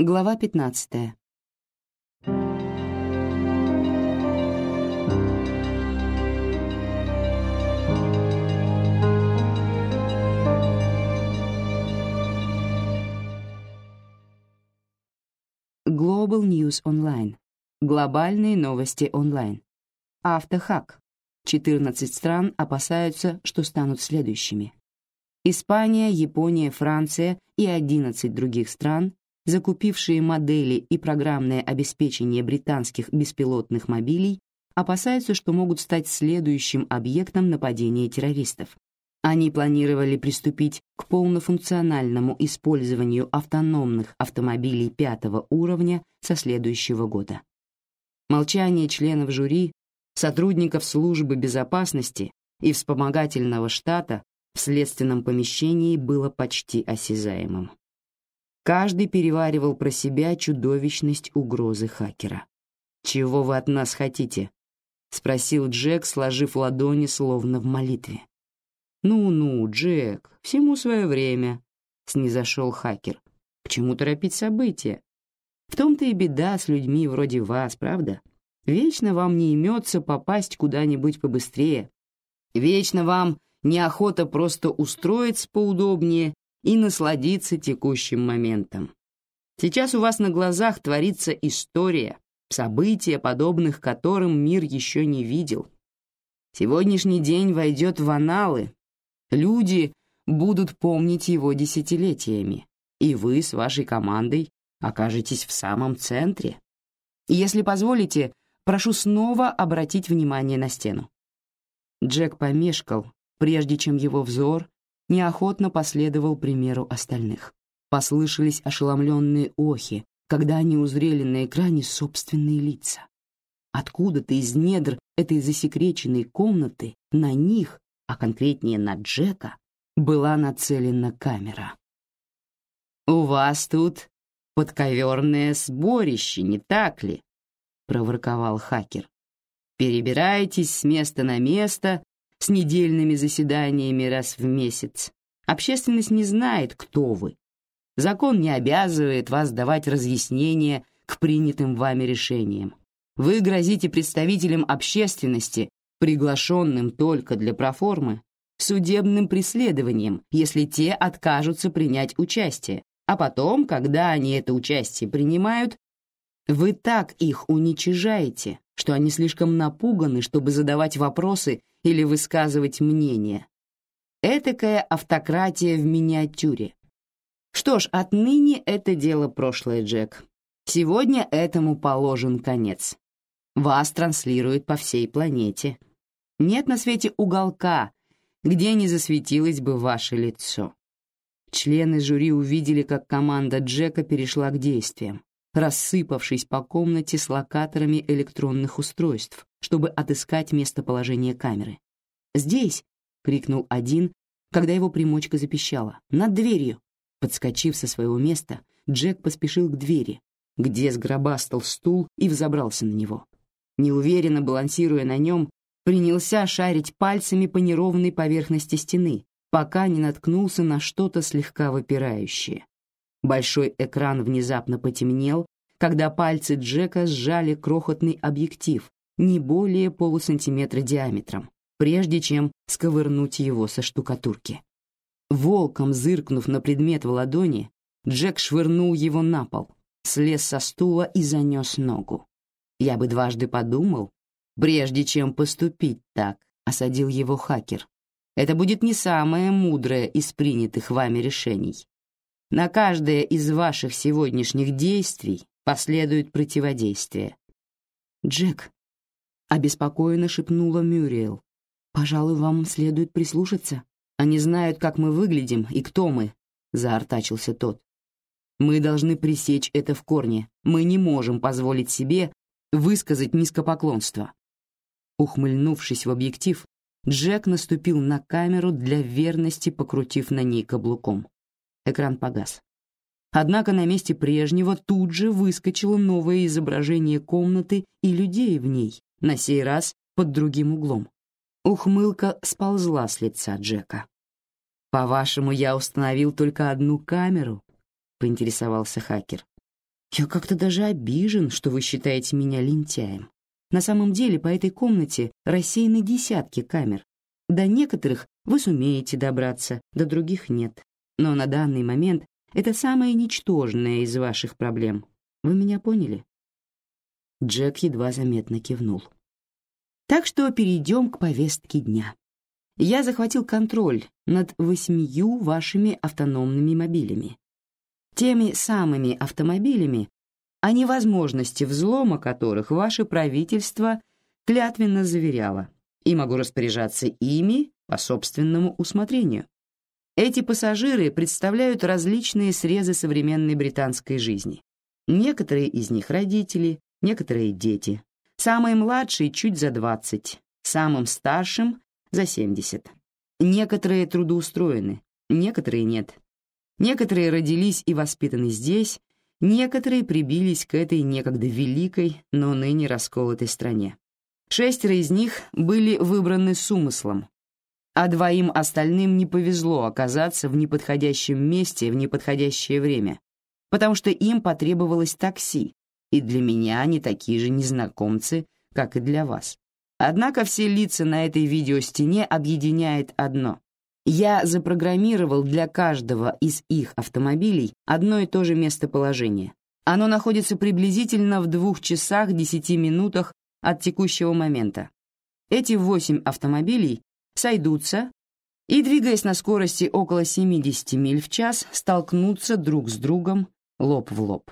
Глава 15. Global News Online. Глобальные новости онлайн. Автохак. 14 стран опасаются, что станут следующими. Испания, Япония, Франция и 11 других стран, закупившие модели и программное обеспечение британских беспилотных мобилей, опасаются, что могут стать следующим объектом нападения террористов. Они планировали приступить к полнофункциональному использованию автономных автомобилей пятого уровня со следующего года. Молчание членов жюри, сотрудников службы безопасности и вспомогательного штата в следственном помещении было почти осязаемым. Каждый переваривал про себя чудовищность угрозы хакера. «Чего вы от нас хотите?» — спросил Джек, сложив ладони словно в молитве. «Ну-ну, Джек, всему свое время», — снизошел хакер. «К чему торопить события? В том-то и беда с людьми вроде вас, правда? Вечно вам не имется попасть куда-нибудь побыстрее. Вечно вам неохота просто устроиться поудобнее и насладиться текущим моментом. Сейчас у вас на глазах творится история, события, подобных которым мир еще не видел. Сегодняшний день войдет в аналы. Люди будут помнить его десятилетиями, и вы с вашей командой окажетесь в самом центре. Если позволите, прошу снова обратить внимание на стену. Джек помешкал, прежде чем его взор неохотно последовал примеру остальных. Послышались ошеломленные охи, когда они узрели на экране собственные лица. Откуда-то из недр этой засекреченной комнаты на них, а конкретнее на Джека, была нацелена камера. «У вас тут подковерное сборище, не так ли?» — проворковал хакер. «Перебираетесь с места на место с недельными заседаниями раз в месяц. Общественность не знает, кто вы. Закон не обязывает вас давать разъяснения к принятым вами решениям. Вы грозите представителям общественности, приглашенным только для проформы, судебным преследованием, если те откажутся принять участие, а потом, когда они это участие принимают, вы так их уничижаете, что они слишком напуганы, чтобы задавать вопросы или высказывать мнение. Этакая автократия в миниатюре. Что ж, отныне это дело прошлое, Джек. Сегодня этому положен конец. Вас транслируют по всей планете. Нет на свете уголка, где не засветилось бы ваше лицо. Члены жюри увидели, как команда Джека перешла к действиям, рассыпавшись по комнате с локаторами электронных устройств, чтобы отыскать местоположение камеры. «Здесь!» — крикнул один, когда его примочка запищала. «Над дверью!» Подскочив со своего места, Джек поспешил к двери, где сгробастал стул и взобрался на него. Неуверенно балансируя на нем, принялся шарить пальцами по неровной поверхности стены, пока не наткнулся на что-то слегка выпирающее. Большой экран внезапно потемнел, когда пальцы Джека сжали крохотный объектив, не более полусантиметра диаметром, прежде чем сковырнуть его со штукатурки. Волком зыркнув на предмет в ладони, Джек швырнул его на пол, слез со стула и занес ногу. «Я бы дважды подумал, прежде чем поступить так», — осадил его хакер. «Это будет не самое мудрое из принятых вами решений. На каждое из ваших сегодняшних действий последует противодействие. Джек, обеспокоенно шепнула Мюриэл. Пожалуй, вам следует прислушаться. Они знают, как мы выглядим и кто мы, заортачился тот. Мы должны пресечь это в корне. Мы не можем позволить себе высказать низкопоклонство. Ухмыльнувшись в объектив, Джек наступил на камеру для верности, покрутив на ней каблуком. Экран погас. Однако на месте прежнего тут же выскочило новое изображение комнаты и людей в ней, на сей раз под другим углом. Ухмылка сползла с лица Джека. «По-вашему, я установил только одну камеру?» — поинтересовался хакер. Я как-то даже обижен, что вы считаете меня лентяем. На самом деле по этой комнате рассеяны десятки камер. До некоторых вы сумеете добраться, до других нет. Но на данный момент это самое ничтожное из ваших проблем. Вы меня поняли? Джек едва заметно кивнул. Так что перейдем к повестке дня. Я захватил контроль над восьмию вашими автономными мобилями. Теми самыми автомобилями, о невозможности взлома которых ваше правительство клятвенно заверяло, и могу распоряжаться ими по собственному усмотрению. Эти пассажиры представляют различные срезы современной британской жизни. Некоторые из них родители, некоторые дети. Самые младшие чуть за 20, самым старшим за 70. Некоторые трудоустроены, некоторые нет. Некоторые родились и воспитаны здесь, некоторые прибились к этой некогда великой, но ныне расколотой стране. Шестеро из них были выбраны с умыслом, а двоим остальным не повезло оказаться в неподходящем месте в неподходящее время, потому что им потребовалось такси, и для меня они такие же незнакомцы, как и для вас. Однако все лица на этой видеостене объединяет одно. Я запрограммировал для каждого из их автомобилей одно и то же местоположение. Оно находится приблизительно в двух часах десяти минутах от текущего момента. Эти восемь автомобилей сойдутся и, двигаясь на скорости около 70 миль в час, столкнутся друг с другом лоб в лоб.